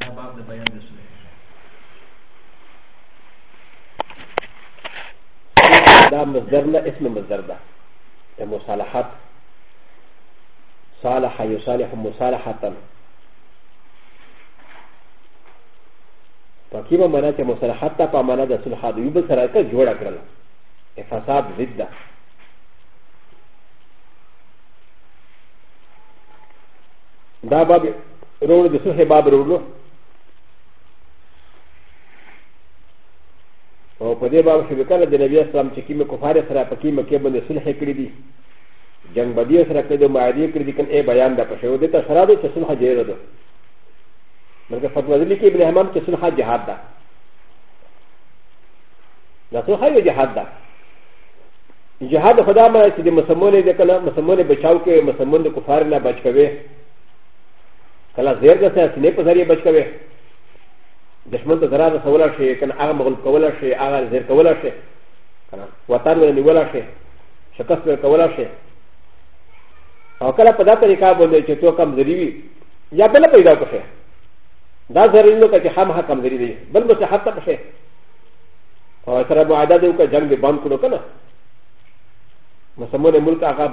دا باب د بیان د سنت دا مصدر نه اسم مصدر ده د مصالحات صالح يصالح مصالحة پکې به معنا چې مصالحت ته په معنا د صلح د یو بل سره جوړ کړل فساد ضد ده ダバビロールでスヘバブロールおパデバーシュビカラデレビアスラムチキムコファレスラパキムケブンデスヘクリディジャンバディアスラケドマディクリディケンエバヤンダパシュウデタシャラディチェスンハジェラドマルカファズリケブレハマンチェスンハジハダなそはよジハダ جهاد خدا مې چې د مسلمانې د کنه مسلمانې بچاو کې مسلمان د کفار نه بچ کوي کله زیر د سینې په ذریعه بچ کوي دشمن ته ضرر رسولی شي کنه هغه مغلوب کولی شي هغه زیر کولی شي کنه وطن ور نیولی شي شکست ور کولی شي او کله په دا طریقه باندې چې تو کمزوري وي یا بل پیدا کړي دا ضروري نه چې خامخا کمزوري دي بل مصلحت ته شي او سره معاهده دی وکړه جنگ به بند کړو که نه مسمونه ملک هغه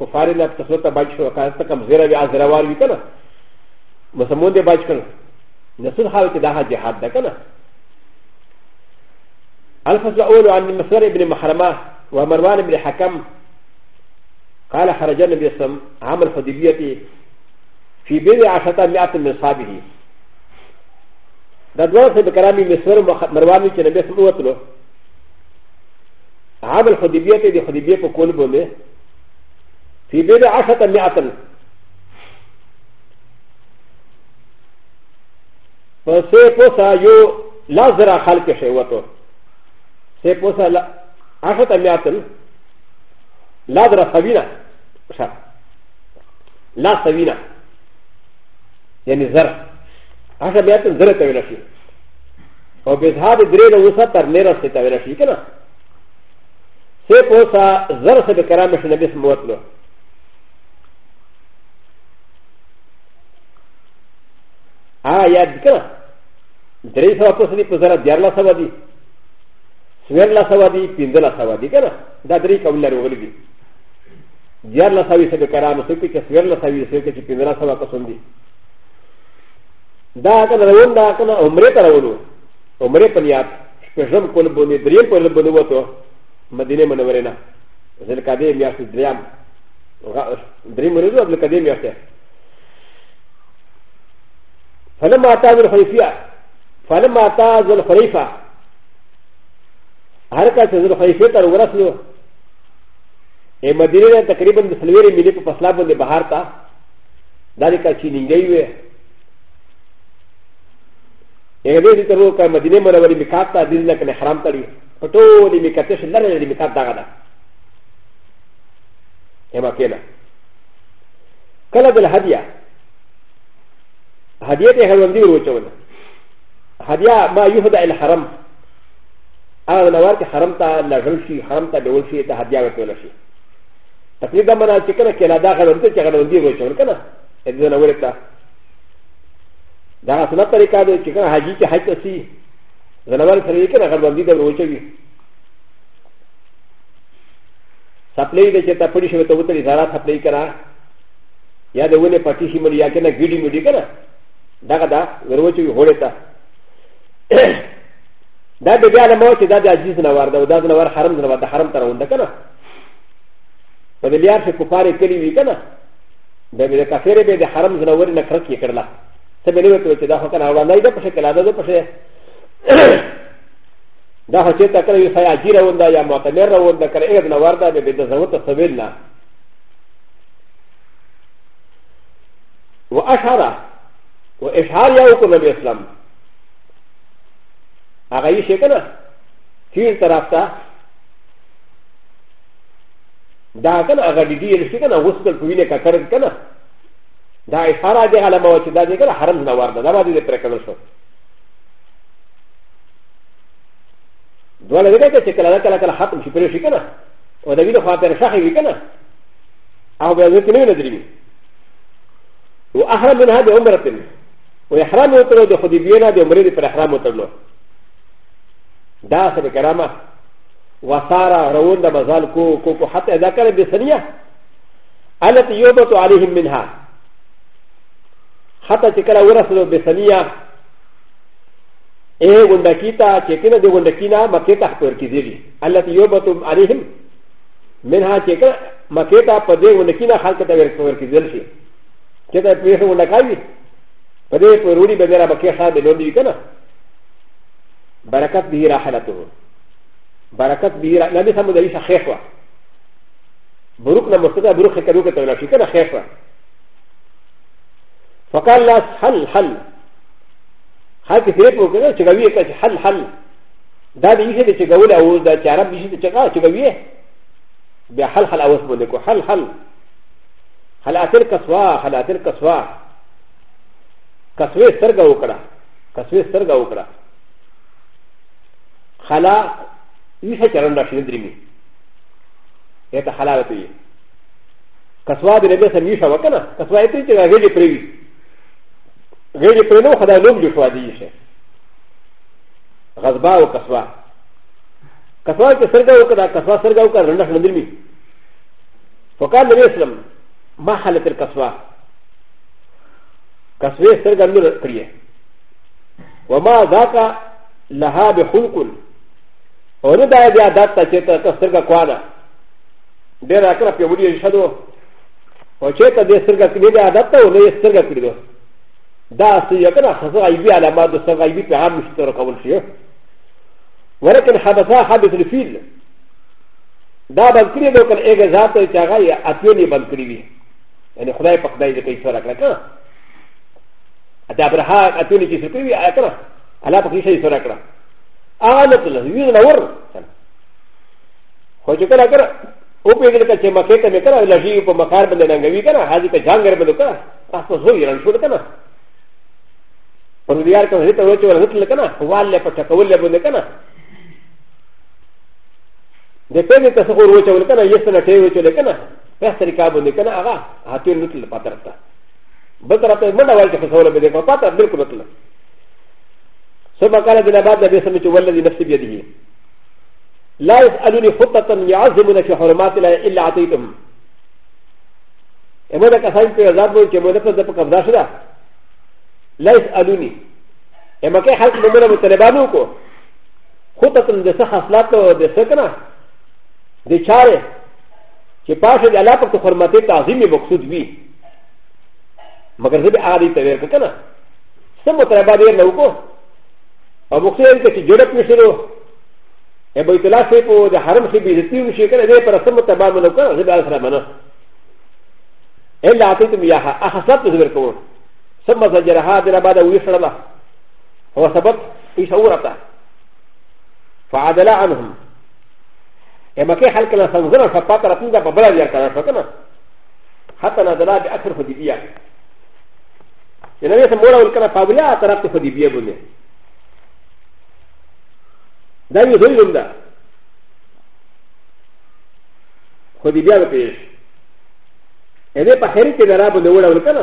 کفار نه تسلط ته بچ شو که هلته کمزوره وي ازروال وي که نه مسلمان دی بچ کنه نسل حال کې دا جهاد ده کنه الفصل الاول عن مسر ابن محرمه ومروان بن حكم قال خرج النبي صلى الله عليه وسلم عام الحديبيه في بضع عشره مئات من اصحابه دا دوه سه بکرامي مسر مروان چې نبي صلى الله عليه وسلم عام الحديبيه دي حديبيه په کول بوله في بضع عشره مئات فسي قصا يو لازرا خلق شيوته سي قصا لا عشرة مئات لازرا سبينا شا لا سبينا يعني زر عشرة مئات زر تبينا شي او بظهار درين وسطر نيرا ستبينا شي كنا سي قصا زر سبكرامش نبي سموتنا ああ、やっかな。デレサワポセリポザラディアラサワディ。スウェラサワディ、ピンザラサワディかな。ダデレカウナルウリディ。ディアラサウィセルカラムセキスウェラサウィセルキピンザラサワコソンディ。ダーカナウンダーカナオムレタラウル。オムレパニア、スペシャムコルボネディエンコルボネボト、マディネマネヴェレナ。ゼルカデミアスディアム。ディレムルドアブルカデミアステ。فلما اتى ذو الخليفه فلما اتى ذو الخليفه هركت ذو الخليفه ترورثني ا مدينه تقريبا سلويري ملي په فصلا باندې بهار تا ذلك چې نيږي وي اګه دې تر وکړه مدینه منورې میقات ته دین لکه حرام تړي پټو دې میقات شه لره دې میقات داګه دا اما کېلا کله بل هدیه هديه ته هروندي وروچول هديه ما يهدى الى حرم هذا نوار كي حرم تا لغل شي حرم تا بول شي ته هديه ورتول شي تقريبا منا چې کنه کله دا غلندي چې غلندي وروچول کنه اذن ورتا دا سنه طریقه ده چې کنه حاجی چې حج تسي زنوار سره یې کنه غلندي دا وروچوي سپلې دې چې تا پړې شوی ته وته زارا سپلې کرا یا دې ولې پټې شي مړ یا کنه ګډي مډي کنه だがだ、ウォッチュー、ホレタ。だって、ビアのマウチ、だって、アジズナワー、だ、だ、だ、ハラムズナワー、ハラムタウン、だから。パディアシェ、コパリ、ケリ、ウィカナ。だけど、カフェレベでハラムズナワー、な、クラキー、ケラ。セメリウト、だ、ホカナワー、ナイド、パシェ、ケラ、ダ、パシェ。だ、ホチェタ、カリ、サヤ、ジラウンダ、ヤマ、タメラウンダ、カレー、ナワー、ダ、ベベ、ザウト、サベルナ。و أ ش ه ر و اشعار یاو کو نبی اسلام آقا یہ شکنہ تیر طرف تا دا کنه هغه د دې رشي کنه وسکل په وینه کا کرد کنه دا اشاره دی علامه و چې دا دې کنه حرم نه ورده دا باندې پر کړل شو دوله دې ته چې کله کله کله ختم شي پر شي کنه او دا ویله خاطر شخې وی کنه او به دې نه درې او احرم منها بعمره و ا ح ر ا م و ت ر و د خ د ي ب ي ن ا د ع م ر ي د پر ا ح ر ا م و ت ر لو دا سر کرامه و س ا ر ا روون د مزال کو کو کو حتى اذا كان بسنيه التي يوبت عليهم منها حتى تكرا ورسلوا بسنيه ايه وندكيتا تكنا دي وندكينا مكيتا حقر كذيري التي يوبت عليهم منها تكرا مكيتا قد وندكينا حقر كذيري كذا بيحو وندكاوي パデープロリベラバケハデロリケナバラカティーラハラトバラカティーラナビサムデリサヘファブルクナムスタブルクヘカルケトラシケナヘファファカラスハルハルハキテープケナチガウィエケハルハルダディシェデチガウラウダチアラビシテチガチガウィエビハルハラウスモデコハルハルハラテルカスワハラテルカスワ کسوی سرگا وکړه کسوی سرگا وکړه خلا نیسه چرن راشي درمی ایت حلال دی کسوا دی نبی سم نیشه وکنه کسوا ایت چې غېږې پریوي غېږې پرنو خدای نوم جوړوا دی شه غضبا او کسوا کسوا چې سرگا وکړه کسوا سرگا وکړه رنده درمی وکړه نبی اسلام ما حالت الکسوا カスウェイスがぬるくり。わまだか、らはべほんくん。おねだいであだったチェタカスがこわな。でらかぴょうりしゃど。おチェタでスがきれいあだったおねスがくりど。だすやかなささがいびあらまどさがいびかはむしとらかもしよ。ولكن حدثها حدث الفيل دا بنكري دوكا ايجازاتو تاغايا اتوني بنكري يعني خداي بقداي لكي يسرق لك ها ダブラハー、アトゥニキスクリビアカラ、アラパキシャイソラカラ。アナトル、ユーザーワー。ホジカラカラ、オペレカチェマケタメカラ、ラジーポマカーブンデンガビカラ、ハジカジャンガルブカラ、アストソイランシュルカナ。パルディアカンヘタウチュアルルカナ、ワーレパチャカウレブンデカナ。でペネタソウチュアルカナ、イエスナテウチュアルカナ、ペスリカブンデカナ、アラ、アトゥニキルパタタ。بل طرف ته منډه وایي چې خسوله به دې کو پاته بالکل مطلب ثم قال بن عباد نبي سمعت والذي نفسي بيده لا يسألوني خطة يعظمون في حرمات الله إلا أعطيتهم إما ذاك أسان في عذاب وإن كما نفس ذاك قبضا شدا لا يسألوني إما كي حالك ممنا متنبانو کو خطة دسا خاصلات دسا کنا دي چارے چه پاش دي علاقة حرمات تعظیم مقصود بھی مگر زه به عادي ته ورک کنه سم مطلب دې نه وکړو او مخیر کې چې جوړک نشرو اے بو اطلاع سے پو دا حرم سے بھی عزتی ہوئی شکر دے پر اسم متبا منو کر زبی آل سلام منو اے لا آتی تم یاہا اخصاب تو زبر کون سم زجرہا دل آبادا ہوئی شرلا هو سبت ایسا ورطا فعادلا عنہم اے مکی حل کنا سنزنا شپاتا رتن دا پبلا دیار کنا شکنا حتی نادلا بی اکثر خودی بیا ن ا س م و ل ا و ل ك ر ا فابريا ت ر ا ك ت ف د ي ب ي ب و ن ي د ا ي و ز و ي ل م د ا خ د ي ب ي ا ب ت ي ش ا ذ ا ب ح ر ي ك ن ر ا ب و ن و ل ا و ل ك ر ا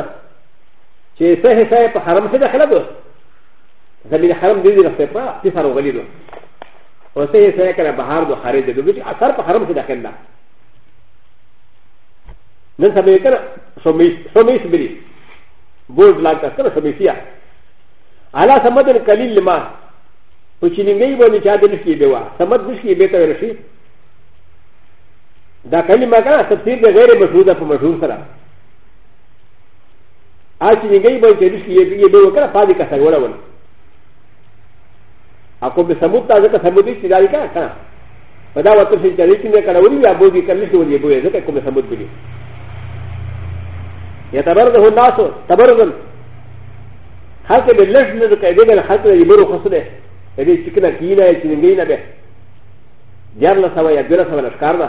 ش ي س ه س ه ب ح ر م س د خ ل د و زمين حرم دي ر ف ت ر ا في فارو غليلو و س ه س ه ك ن ا بحر دو حريد دو بيش أ ث ر ب ح ر م س د خ ل د ا ننسى بيكنا سميس بليس بوز لا كسر سميسيا على سمد الكليل لما وشينينغي بوني شاد نشكي بوا سمد نشكي بيتا ورشي دا كلمة كان تفسير غير مشهودة فمشهور سلام ا شينينغي بوني شاد نشكي بوا كان فاضي كسر ولا ولا اكو بسمود تازه كسمودي شداري كان كان فدا وقت شداري كنا كنا ولي يا بوزي كان نشكي ولي بوزي كان كنا سمود بلي يتبرده الناس تبردا حتى باللجنه كايدين حتى يبرو خصله يدي سكنا كينا يسلمين به جارنا سوا يبرا سوا نشكارنا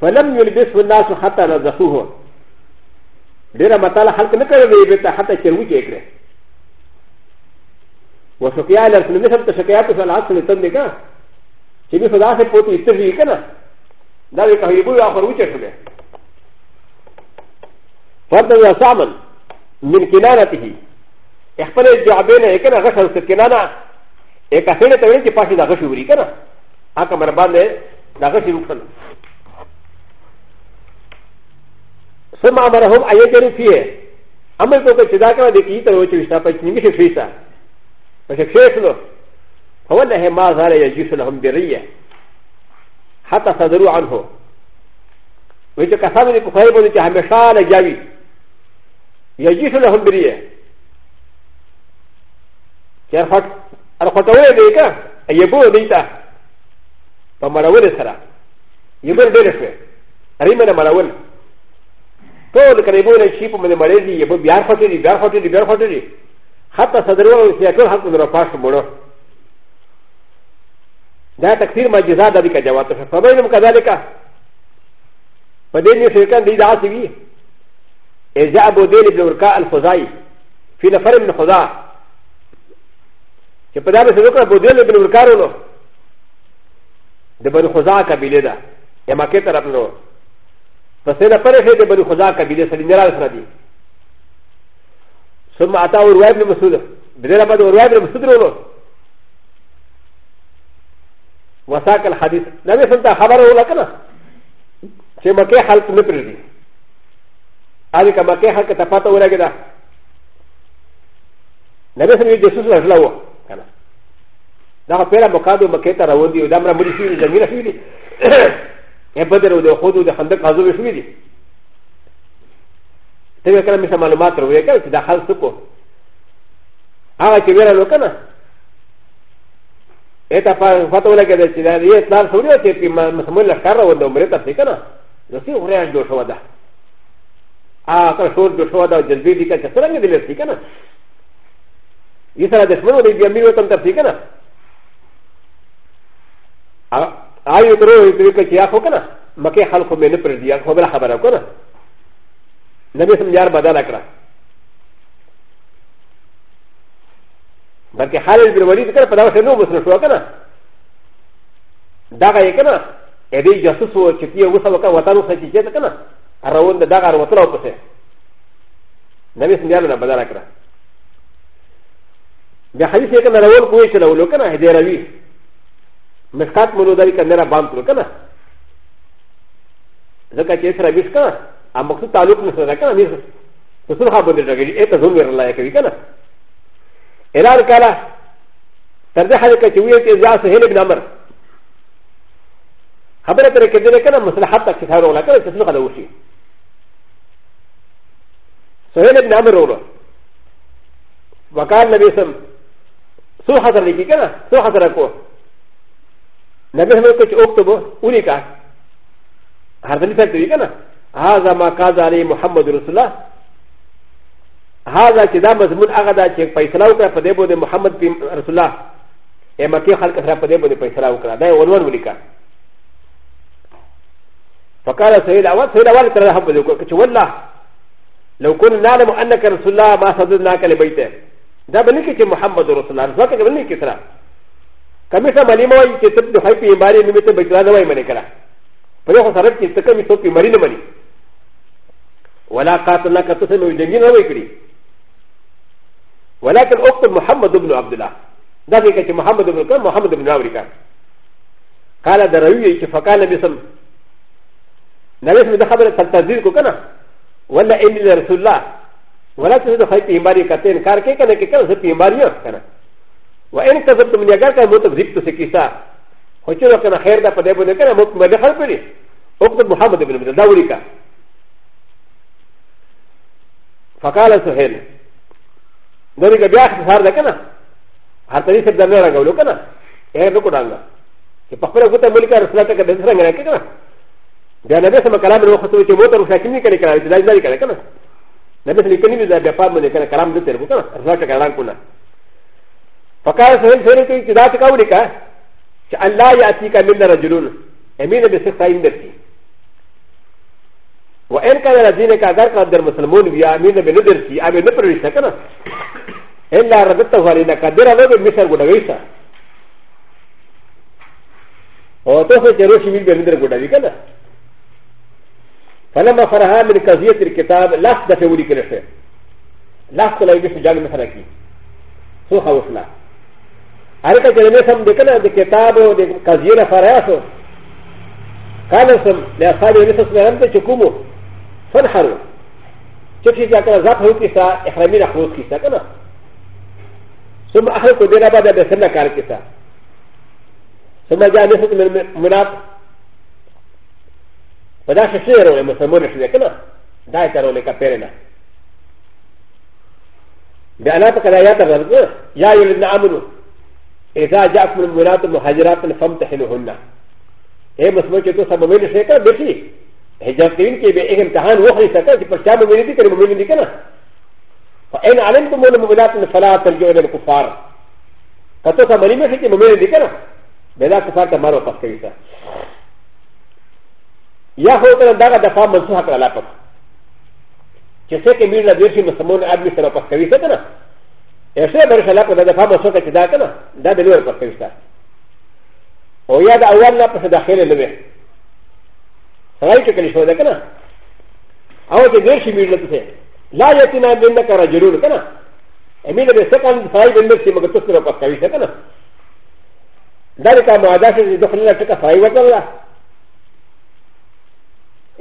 فلم يلبسه الناس حتى نزفوه دير مطالع حتى نكره بيتا حتى شروي كيكره وشكيا لرسل مثل تشكيات فالعكس لتنبكا شبيه فضاء سے پوتی استفی کنا دا دې کوي بو اخر وچه شوه فرد يسامن من كنانته اخبر الجعبين اكنا غشن سكنانا اكا سنة تولي تفاشي دا غشي وري كنا اكا مربان دا غشي روكسن ثم امرهم ايجري فيه امر کو کہ چدا کا دیکھی تو وہ چوشتا پچنی میں شیشا پچھے شیش لو فولا ہے ما زال یجوش لهم بریہ حتى صدروا عنه وجه كثابه بخاري بن جهمشان جاوي يجيش لهم بريه يرفع الخطوه ديكا يبو ديتا فمراول سرا يبر ديرفه ريمنا مراول طول كان يبو الشيب من الماليزي يبو بيار فتري بيار فتري بيار فتري حتى صدروا سيكون حتى نرفعش مرو دا تكثير ما جزاء ذلك جواب فبينهم كذلك فدين يشركان دي دعاتي بيه إذا أبو دير بن وركاء الخزاي في نفر من خزا چې په دا به څوک ابو دير بن ورکارو نو د بنو خزا قبيله ده یما کې طرف نو پس نه پرې شه د بنو خزا قبيله سره نه راځي دي ثم اتا ورواي بن مسعود بدر بعد ورواي بن مسعود ورو وساق الحديث نبي سنت خبره ولا کنه چې مکه حالت نه پرې دي アリカマケハカタパタウラゲダなべさみでスラスラオカナだからペラモカドマケタラウディウダムラムリフィリザミラフィリエバデルウデホドウデハンダカズウフィリテレカミサマルマトウエカツダハルスコアラキベラロカナエタパンファトウラゲダチダリエタラソリアティマンスムラカラウンドムレタティカナ ل س ي ه ر ي ا ج د و ش و د ه ああ、そうでしょうだ、ジェルビーディカチャーにでるしかな。いさらですもので、ビアミュートンタピカナ。ああいうとおりというか、やほかな。まけはこめぬプレディア、ほらはばらこな。なべさんやばだらから。まけはれるわりから、パラシャノブスのしょうかな。だがいかな。えで、やすそう、チキヨウサワカワタノサチジェタカナ。アラウンドダガーをトラブセナビスミアルナバダラクラでハリセカナラウンドウエシャラウルカナヘデラビメスカットモノダリカナラバンプルカナザカチェスラビスカナアマクタルクナサラカナミスウソハブデラギエタゾンベルライカビカナエラルカラタデハリカチウエシャザーセヘレビナマルハブレットレケデレケナムスラハタキサローラケナスノハダウシー سهل ابن عمر ولو وقال نبي سم سو حضر لكي كنا سو حضر اكو نبي سم كچ اكتبو اولي كا هردني فاكتبه كنا هذا ما قاز عليه محمد رسول الله هذا كذا مضمون اغدا چه فيصلاو كا فدبو ده محمد رسول الله اما كي خلق سرا فدبو ده فيصلاو كا ده ولوان ولي كا فقال سهل اول سهل اول كرا حبه ده كچ والله لو كنا نعلم انك رسول الله ما صددناك لبيته ده بنكت محمد رسول الله زكاك بنكت ترى كم يسمى مليم وي تتبدو هاي في ماري نمت بيتنا وي منكرا فيوخ صرفت تكم يسوق مرين مني ولا قاتلناك تسمى وجنين ويكري ولكن اقتل محمد بن عبد الله ده بنكت محمد بن كان محمد بن امريكا قال دروي فقال باسم نبي اسم ده خبر التنزيل كنا ولا ان رسول الله ولا تزيد خير في امباري كتين كار كي كان كي كان في امباري كان وان كذبت من يغار كان موت بزيب تسكيسا وشنو كان خير دا قد يبون كان موت ما دخل بني اكتب محمد بن عبد الله كان فقال سهيل ذلك بيا اختصار ده كان هر طريق سبدا نه راغولو كان ايه نو كدانغا چې په خپل غوته ملي کار رسول الله ته کده څنګه راکې کنه ا ل ن ب ي س م ك ل ا م ر و خ ت و ي موتر و ش ا ك ي ن ي ك ن ك ل ا م ي ز ا ي ز ا ي ك ن ك ن ا ن ب ي س ل ي ك ن ي م ز ا ب ي ا ف ا م ن ك ن ك ل ا م د ت ر ب ك ن ا ر ز ا ك ك ل ا م ك ن ا فقال سهل سهل كي كذات كاولك ش أ ن لا ي أ ت ي ك من رجلون أ م ي ن بسخين درتي و إ ن كان رجلك ا ذ ر ك در مسلمون بيا أ م ي ن بندرتي أ م ي ن بردرتي كنا إ ل ا ردته لنا كدر ا ل ب مثل غدويسا و توفي جروشي من بندر غدويسا فلما فرها من قضيه الكتاب لا تفوري كرشه لا تلاقي في جال مثلكي سو خوفنا هذا كلمه سم دكنا الكتاب وقضيه فراسو قال سم لاصحاب الناس لم تشكموا فانحروا شوفي ذاك ذاك هو كيسا احرامين اخوص كيسا كنا ثم احرقوا دينا بعد بسنه كار كيسا ثم جاء نفس من مناط パダシェシェロエムサモネシェケナダイタロネカペレナであなたからやったら、やゆるなあむの。えざじゃくむらともはじらとのファンテヘルホンナ。えもすもちとさまめにせか、べし。えじゃきんけべえんたはんをはりさか、じぱしゃむめにてるむめにてな。えんあれんとものむらとのファラーとよりのこファー。かとさまにめしきむめにてな。べらくファーたまろかけいさ。やほかだがだファーマンスハカラパチェセケミラディシムサモンアミスラパスカリセカナエセバルシャラパダファーマンスハカチダカナダベルパスカリサオヤダアワンラパスダヘレレベサライチェケリショダカナアワディシミラディセラヤティナベンダカラジュルカナエミラディセカンサイベンダシムガトスラパスカリセカナダリカマダシズドフラチェカサイワカラ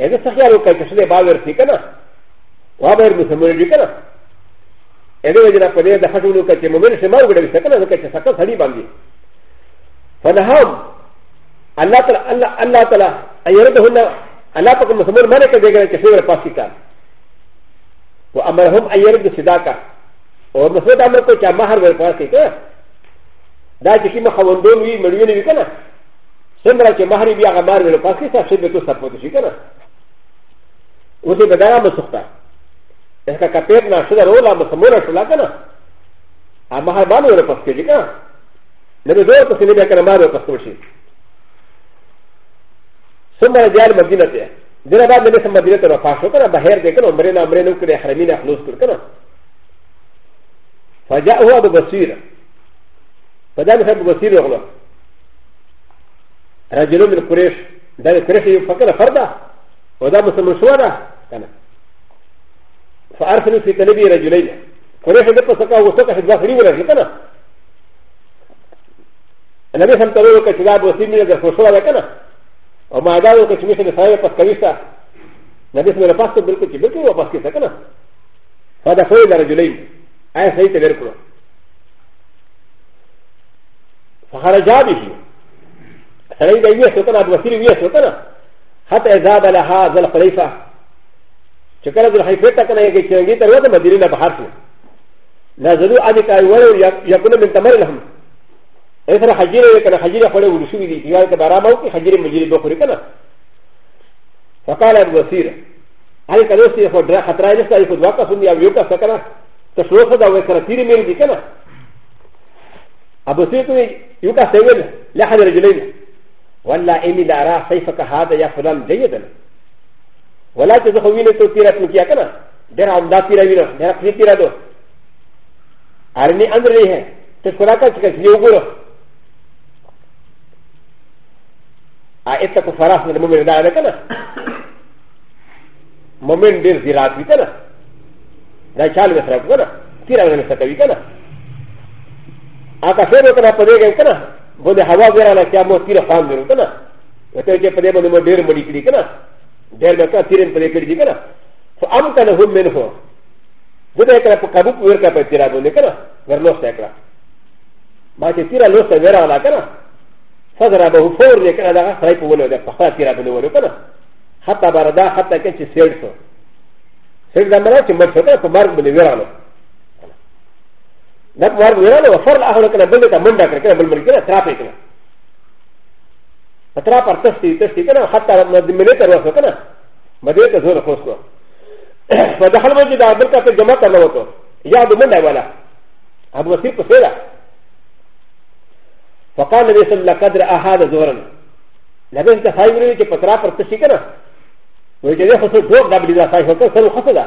ا ل ا سخيار وكا كسلي باور تيكنا وابر مسلمون لكنا ا ل ا وجنا قدير دخلوا لكا كمؤمن شمال وكا سكنا لكا سكا سلي باندي فنهام الله تعالى الله تعالى ايردهن الله تعالى مسلمون ملكا ديكنا كسلي باستيكا وامرهم ايرد صداقه ومسلمون امر كوكا مهر وكاستيكا دا چې کومه خوندون وي مړونه وي که نه څنګه چې مهر وي هغه مهر وي پاکستان څه به تو سپوت شي که نه و دې بدلا مسخته اسکا کپیر نه شدا رولا مسموره شلا کنه اما هر باندې ور پخته دي کنه نه به دوه پخته بیا کنه ما به پخته شي ثم رجال مدینه ته دغه بعد نبی سم مدینه ته وفات شو کنه بهر دې کنه عمره نه عمره نو کړې حرمین خلوص کړ کنه فجاءه ابو بصير فدان ابو بصير يغلو رجل من قريش دار قريش فكر فردا ودا مسلم شوانا كان فارسلوا في كلبي رجلين فريح دقة سكا وسكا في الباخري ولا في كنا أنا بس هم تقولوا كشباب وسيم من الجسوسة ولا كنا وما قالوا كشميش الصحيح بس كريستا نبي سمير فاستو بالكل بالكل وبس كيسا كنا هذا فوي لرجلين آية سيئة بيركلو فخرج به سنين بيوية سلطان أبو وسيم ويوية سلطان حتى إذا بلها ذا الخليفة چې کله د حیفیت ته کنه کې چنګي تر وته مدینه نه بهر شو نازلو ادي کای وره یا کنه من تمر لهم اثر حجیره کنه حجیره خوره ورشو دي یار کده آرام او حجیره مجیره به خوره کنه فقال ابو وسیر هل کله سی خو ډره خطر راځي چې په واقع سن یا یو کا سکنه ته شو خدا و سره تیر میری دي کنه ابو سیر ته یو کا سیول لحد رجلین والله اني لا ارى سيفك هذا يا فلان جيدا ولا چې زه خو وینې ته تیره پنکي که نه ډېر عمده تیره وینه ډېر خې تیره دو ارنی اندر نه ہے ته خورا کا چې کښې وګورو ا ایت کو فراس نه مومن دا نه کنه مومن ډېر زیرات وی کنه دا چال وسره کنه تیره وینه څه کوي کنه ا کا فیر وکړه په دې کې کنه بده هوا ورانه چې مو تیره خام درو کنه ته چې په دې باندې مو ډېر مړی کړی کنه ډېر به کا تیرم پرې کړی دی کنه خو ام کنه هم من هو زه به کړه په قابو پور کا په تیرا باندې کنه ورلوست کړه ما چې تیرا لوست ورا ولا کنه فزر به فور دې کنه دا خړې په ولو دې په خړه تیرا باندې ولو کنه حتی بردا حتی کې چې سیړ شو سیړ دا مرا چې مرشو کنه په مرګ باندې ورالو دا مرګ ورالو فرل اخلو کنه بل ته منډه کړ کنه بل بل کنه ترافې کنه ا ت ر ا پر تستي تستي كنا حتى مدينه روحه كنا مدينه زور خصوصا فدخل مسجد عبد الكعب جمع كنا وتو يا ابو من ولا ابو وسيم كسيرا فقال النبي صلى الله عليه وسلم اهذا زورا لكن انت فاهم لي كي فترا پر تستي كنا ويجي خصوصا فوق دبل اذا فاهم كسر خصوصا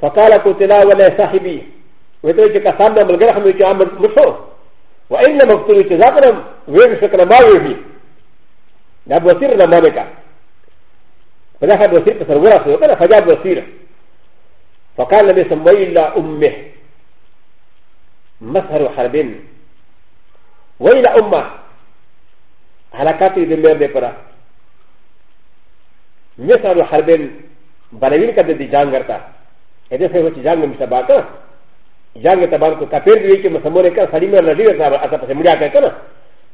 فقال كنت لا ولا صاحبي ويتوجه كسام بلغرهم يجي عمر مشو وإنما اقتلوا تزاقرهم ウェルシュクラマウィビダブシルラマネカフラハブシルサウラスウラファジャブシルファカラメサマイラウメマサルハルビンウェイラウマハラカティデメデパラメサルハルビンバレミカディジャンガタエデセウチジャンガミサバカジャンガタバンコカペルウィキムサモネカサリマラディアタバタパセミラカカナ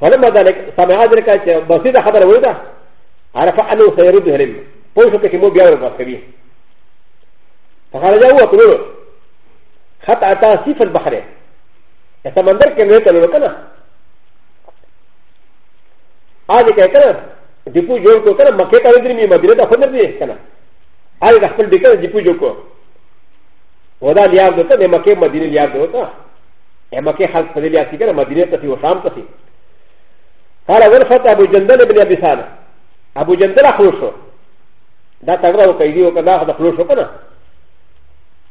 فلما ذلك سمع ذلك بسيطه خبر ولدا عرف انه سيرد هرم قلت لك مو بيعرف بسكبي فخرج هو كله حتى اتى سيف البحر السمندر كان يتلو كنا هذا كان كنا جيبو جوړ کو کنه مکه ته درې مدینه ته خبر دی کنه هغه خپل دکړه جیبو جوړ کو ودا لیاب دته مکه مدینه لیاب دته مکه خلک په لیاب کې کنه مدینه ته او شام ته قال اول فتح ابو جندل بن ابي سان ابو جندل خلوصه دا تغرا وكيدي وكذا هذا خلوصه كنا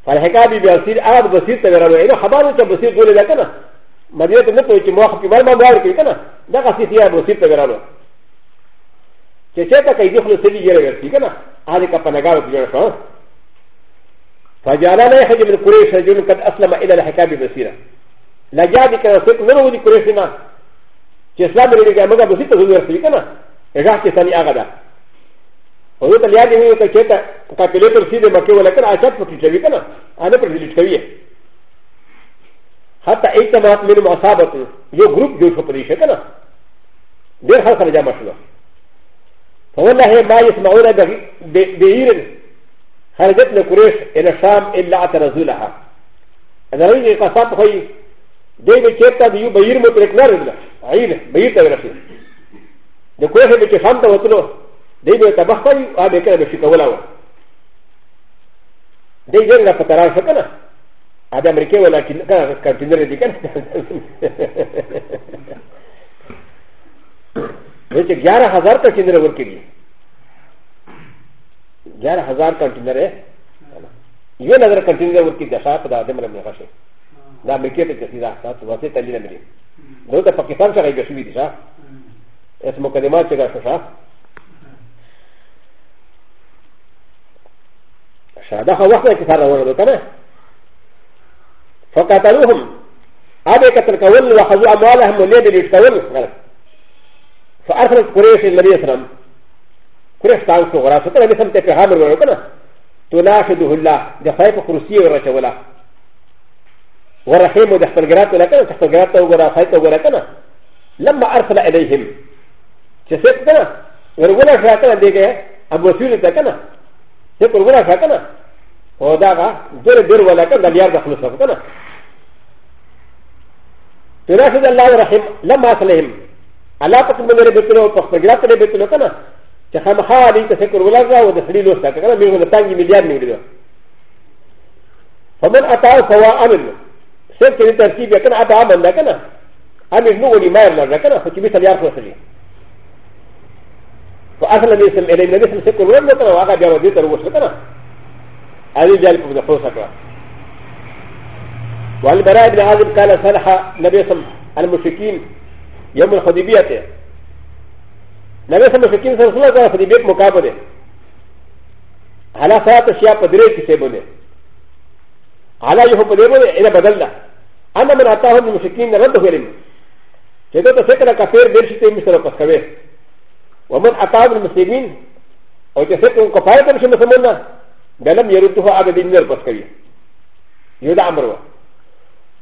فالحكابي بيصير اغاد بصير تغرا وإنه خبره تبصير قول لك أنا مدينة نتوي تموخ في مرمى مبارك كنا دا قصير فيها بصير تغرا له كيشتا كيدي خلوصه لي جرى غير كنا هذه كبنغاوة بجرى شو فجعل لا يحج من قريش رجل قد اسلم الى الحكابي بصيره لا جاء بك رسول من هو قريش چې اسلام لري کې موږ به ستاسو ورته وی کنه هغه کې ثاني هغه ده او ته لیا دی نو ته چې ته کاپلیټر سیده مکه ولا کړه اچھا پټی چوي کنه انا پر دې چوي حتی ایت مات من مصابت یو گروپ جو شو پدې شه کنه ډېر خلک راځي مشله فوالله ما يسمعون بهير خرجت لقريش الى الشام الا اعترضوا لها انا رجل قصاب خوي دې به چېرته دی یو بهیر مترک نه رسله عيد بيت ورسي د کوه به چې فهمته وتلو دی به تبخ کوي او به کله به شي کولا و دی ډېر لا پترار څه کنه ا د امریکای ولا چې کنه کنټینر دي کنه وې چې 11000 کنټینر ورکړي 11000 کنټینر یې یو نظر کنټینر ورکړي د شاپ د ادم رمې غشه なめけてててだ、たつわせたりなめり。どうだ、パキスタン社がいがしみでさ。え、そのかでまちがささ。シャダハワセキサラワードかな。ファカタルーム。アベカタルカウンはハズアマラハムネディリスカウン。ファアフルクレーションのリスラム。クレスタンスをわらせたら、みさんてかはむわかな。となしどうら、で、ファイフォクルシーをらせわら。ورحيم ودخل جرات ولكن تخل جرات وغرافات ولكن لما ارسل اليهم جسد كنا ورغلا شاكنا ديكا ابو سيري تكنا يقول غلا شاكنا وداغا دير دير ولكن دليار دخل سكنا تناسب الله ورحيم لما ارسلهم الا تكن من بيتلو تخل جرات بيتلو كنا تخمخا لي تفكر ولا غا ودخلي لوستا كنا بيقول تاني مليار مليار فمن اتاه سواء امن セクリターキビアカアダマンダカナアミノウリマンダカナフキビサリアフォスリファアサラミスエレメディスセクルウンドカナワガビアウディタウォスカナアリジャルフォザフォサカワルバライブアズムカラサラハナビスムアルムシキンヨムルホディビアテナビスムシキンサンスラザフディビアモカボデハラサートシアパディレキセボデ على يحب اليمن الى بدلنا انا من اتاهم المشركين رد غيرهم كذا تفكر كفير دير شتي مثل قسكوي ومن اتاهم المسلمين او تفكر كفايه تمشي مسلمنا بلم يرده ابدا من القسكوي يدعى امره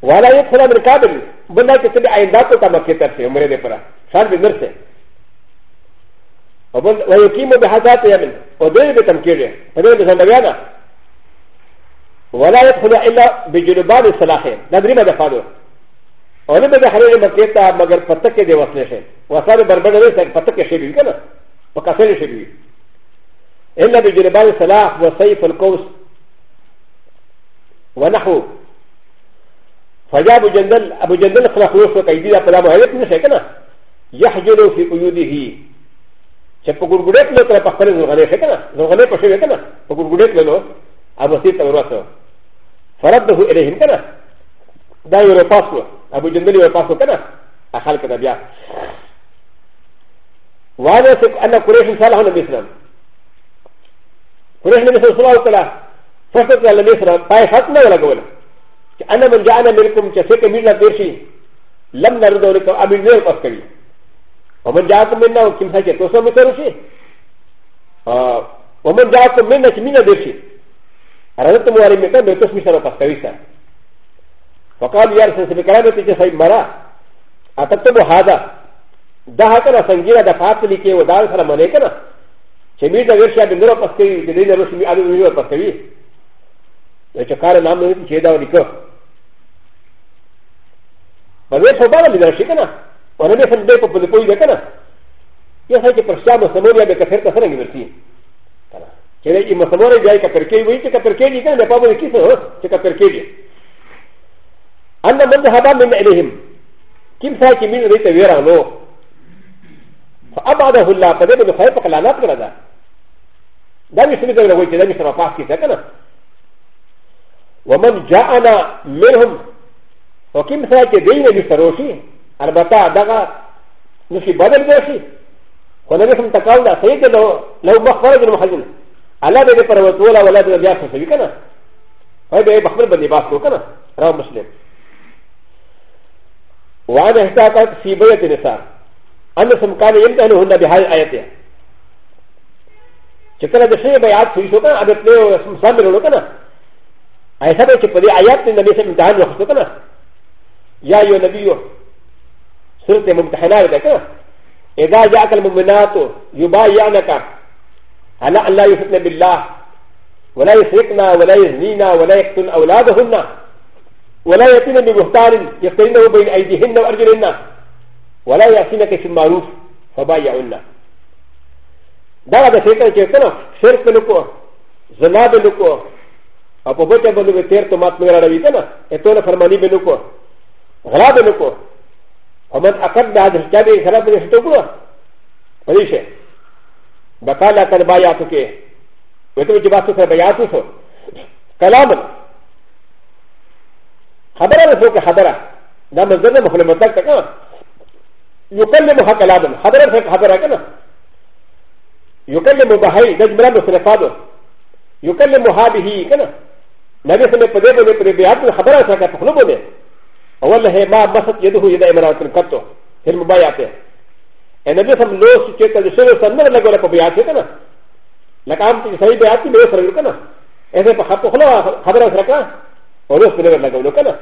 ولا يدخل من كابل بلا كتب عينداته كما كتبت عمره دي فرا شان بنرسه ويقيم بحاجات يمن ودير بتمكيره فدير بزندبيانا ولا يدخل الا بجلباب الصلاحين لا دريم هذا فادو او نه بده حلال مکیتا مگر پتک دی وسنه شه وسار بربند وی سر پتک شه بی کنه پکاسل شه بی الا بجلباب الصلاح وسيف القوس ونحو فجاء ابو جندل ابو جندل خلق روح وقيدي لا فلا مهلك نشه كنا يحجل في قيوده شبكور غريت لو ترى بخلي زغلي كنا زغلي بشي كنا بكور غريت لو ابو سيد تورثه فرده إليهم كنا دا يورو فاسو أبو جندل يورو فاسو كنا أخال كنا بيا وهذا سك أن قريش صالح نبي سلام قريش نبي صلى الله عليه وسلم فسد على نبي سلام باي ختمه ولا قول أنا من جاءنا منكم كسيك ميرنا ديرشي لم نرد لكم أمين غير فسكري ومن جاءكم منا وكم هكذا توصل مكروشي ومن جاءكم منا كمينا ديرشي رأيت موارمكا بيتوش مشترى فاستويسا فقال يا رسول الله كرامة تيجي سيد مرا أتكتب هذا ده هكذا سنجيرا دفعات لكي ودار سلام عليكنا شمير ده غير شاب نرى فاستوي جديد نرى شمير آدم نرى فاستوي لشكار نام نرى تيجي ده ونكو فلوش فبالا من رشيكنا ونبي سنبه فبلقوي بكنا يا سيدي فرشا مسلمون يا بكثير كثيرا يمرسين ا ل ا ي م س م و ر ي جاي كبركي ويكي كبركي كان يقابل كيف هو كبركي أنا من هذا من إليهم كم ساكي من ريت ويرا نو فأبعده الله فذب الخير فقال أنا أقرأ ذا دام يسمي ذا ويكي دام يسمى فاكي سكنا ومن جاءنا منهم وكم ساكي دين يسروشي أربعة دغا نشي بدل بوشي ولم يسمى تقال ذا سيد لو مخبرة المخزن الله دې پر وټول ولا دې بیا څه کوي کنه هاي به بخبر باندې باس کو کنه را مسلم وعن احتاقت في بيت النساء ان سمكان يمتهنهن بهذه الايه چکر د شی بیات شوی شو کنه ابه په سم سم ورو کنه ایسا به چې په دې آیات کې نبی سم امتحان وخت کنه یا یو نبی یو سورته ممتحنه ده کنه اذا جاءك المؤمنات يبايعنك على ان لا يفتن بالله ولا يسرقنا ولا يزنينا ولا يقتل اولادهن ولا ياتين بمختار يفتنه بين ايديهن وارجلهن ولا ياتينك في المعروف فبايعن دا د شیطان چې کنه شرک په لکو زنا په لکو او په بچه باندې تیر ته مات نه راوي کنه اته نه فرمانی په لکو غلا په لکو ومن اقد بعد الكتاب خلاف من يشتكوه وليشه バカラカルバヤトケウトウジバトサバヤトソカラムハバラのフォーカハバラダムズルムフォルムタカナ يكلم هكلام حضرتك حضرتك يكلم بهاي نجمران سلفادو يكلم هذه كنا نبي سمي قديم من قديمات حضرتك تخلبه أولا هي ما بسط يده إلى إمرأة كتو في المبايعة ان ابي سم لو سچيت د سره سم نه لګول په بیا کې کنه لکه عام چې صحیح بیا کې به سره کنه اته په خپل خبره سره کنه او اوس په لګول کنه